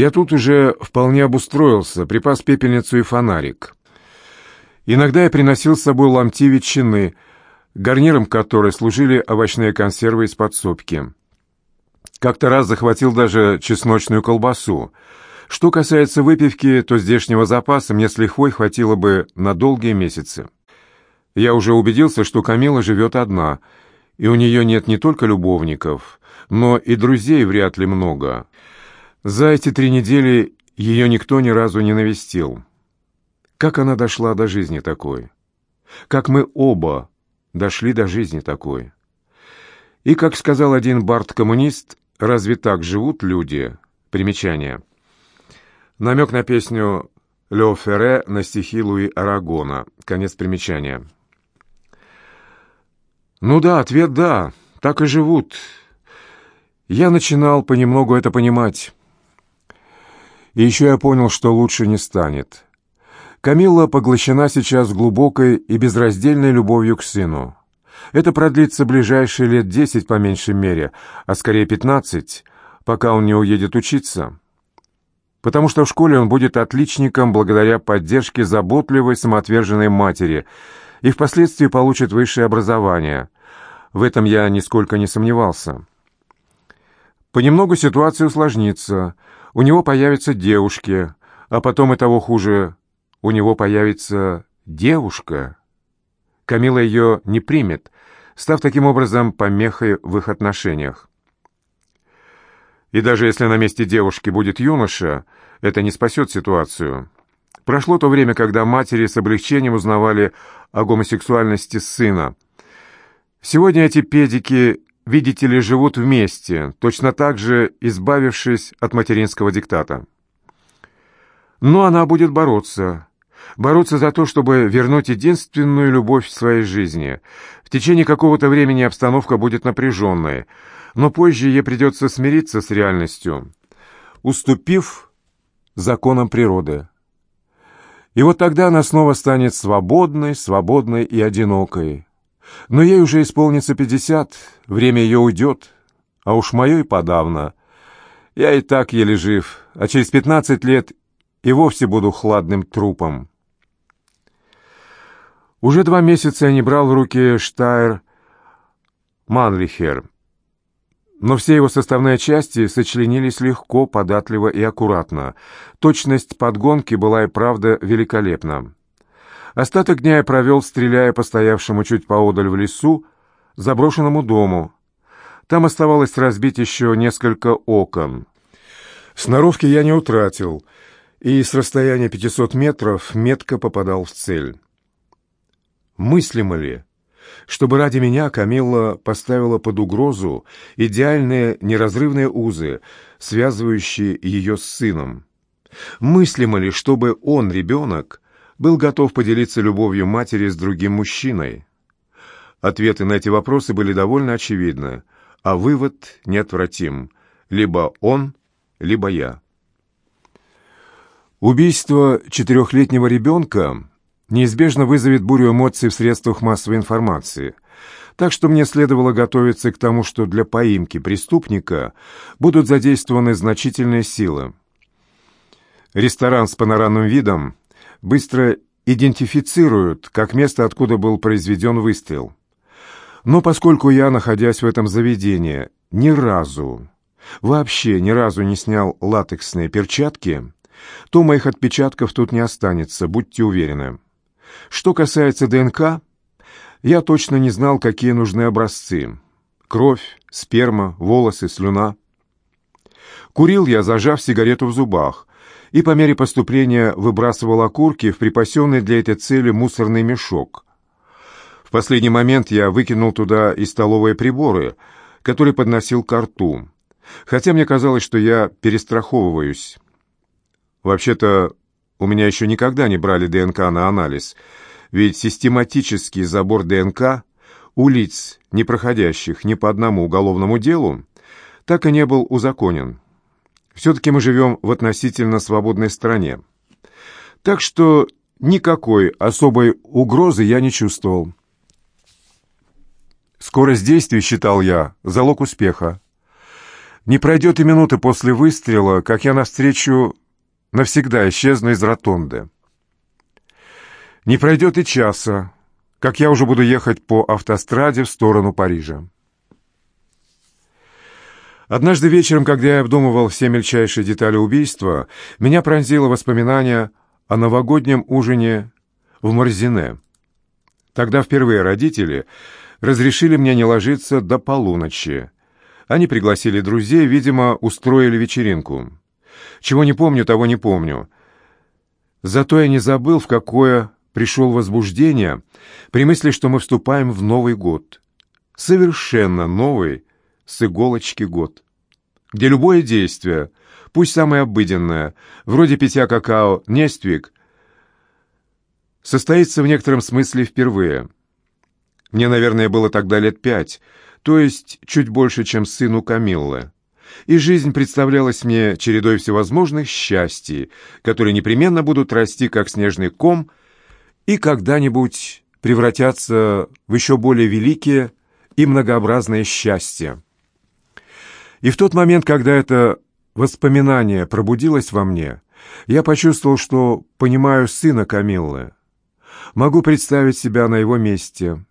Я тут уже вполне обустроился, припас пепельницу и фонарик. Иногда я приносил с собой ломти ветчины, гарниром которой служили овощные консервы из подсобки. Как-то раз захватил даже чесночную колбасу. Что касается выпивки, то здешнего запаса мне с лихвой хватило бы на долгие месяцы. Я уже убедился, что Камила живет одна, и у нее нет не только любовников, но и друзей вряд ли много. За эти три недели ее никто ни разу не навестил. Как она дошла до жизни такой? Как мы оба дошли до жизни такой? И, как сказал один бард-коммунист, разве так живут люди? Примечание. Намек на песню Лео Ферре на стихи Луи Арагона. Конец примечания. Ну да, ответ да, так и живут. Я начинал понемногу это понимать. И еще я понял, что лучше не станет. Камилла поглощена сейчас глубокой и безраздельной любовью к сыну. Это продлится ближайшие лет десять по меньшей мере, а скорее пятнадцать, пока он не уедет учиться. Потому что в школе он будет отличником благодаря поддержке заботливой, самоотверженной матери и впоследствии получит высшее образование. В этом я нисколько не сомневался. Понемногу ситуация усложнится – у него появятся девушки, а потом и того хуже, у него появится девушка. Камила ее не примет, став таким образом помехой в их отношениях. И даже если на месте девушки будет юноша, это не спасет ситуацию. Прошло то время, когда матери с облегчением узнавали о гомосексуальности сына. Сегодня эти педики видите ли, живут вместе, точно так же избавившись от материнского диктата. Но она будет бороться. Бороться за то, чтобы вернуть единственную любовь в своей жизни. В течение какого-то времени обстановка будет напряженной, но позже ей придется смириться с реальностью, уступив законам природы. И вот тогда она снова станет свободной, свободной и одинокой. Но ей уже исполнится пятьдесят, время ее уйдет, а уж мое и подавно. Я и так еле жив, а через пятнадцать лет и вовсе буду хладным трупом. Уже два месяца я не брал в руки Штайр Манлихер, но все его составные части сочленились легко, податливо и аккуратно. Точность подгонки была и правда великолепна. Остаток дня я провел, стреляя по стоявшему чуть поодаль в лесу, заброшенному дому. Там оставалось разбить еще несколько окон. Сноровки я не утратил, и с расстояния 500 метров метко попадал в цель. Мыслимо ли, чтобы ради меня Камилла поставила под угрозу идеальные неразрывные узы, связывающие ее с сыном? Мыслимо ли, чтобы он, ребенок, был готов поделиться любовью матери с другим мужчиной? Ответы на эти вопросы были довольно очевидны, а вывод неотвратим. Либо он, либо я. Убийство четырехлетнего ребенка неизбежно вызовет бурю эмоций в средствах массовой информации, так что мне следовало готовиться к тому, что для поимки преступника будут задействованы значительные силы. Ресторан с панорамным видом быстро идентифицируют как место, откуда был произведен выстрел. Но поскольку я, находясь в этом заведении, ни разу, вообще ни разу не снял латексные перчатки, то моих отпечатков тут не останется, будьте уверены. Что касается ДНК, я точно не знал, какие нужны образцы. Кровь, сперма, волосы, слюна. Курил я, зажав сигарету в зубах, и по мере поступления выбрасывал окурки в припасенный для этой цели мусорный мешок. В последний момент я выкинул туда и столовые приборы, которые подносил к рту, хотя мне казалось, что я перестраховываюсь. Вообще-то, у меня еще никогда не брали ДНК на анализ, ведь систематический забор ДНК у лиц, не проходящих ни по одному уголовному делу, так и не был узаконен. Все-таки мы живем в относительно свободной стране. Так что никакой особой угрозы я не чувствовал. Скорость действий, считал я, залог успеха. Не пройдет и минуты после выстрела, как я навстречу навсегда исчезну из ротонды. Не пройдет и часа, как я уже буду ехать по автостраде в сторону Парижа. Однажды вечером, когда я обдумывал все мельчайшие детали убийства, меня пронзило воспоминание о новогоднем ужине в Морзине. Тогда впервые родители разрешили мне не ложиться до полуночи. Они пригласили друзей, видимо, устроили вечеринку. Чего не помню, того не помню. Зато я не забыл, в какое пришел возбуждение при мысли, что мы вступаем в Новый год. Совершенно новый, с иголочки год. Где любое действие, пусть самое обыденное, вроде питья какао, нествик, состоится в некотором смысле впервые. Мне, наверное, было тогда лет пять, то есть чуть больше, чем сыну Камиллы. И жизнь представлялась мне чередой всевозможных счастий, которые непременно будут расти, как снежный ком, и когда-нибудь превратятся в еще более великие и многообразные счастья. И в тот момент, когда это воспоминание пробудилось во мне, я почувствовал, что понимаю сына Камиллы. Могу представить себя на его месте.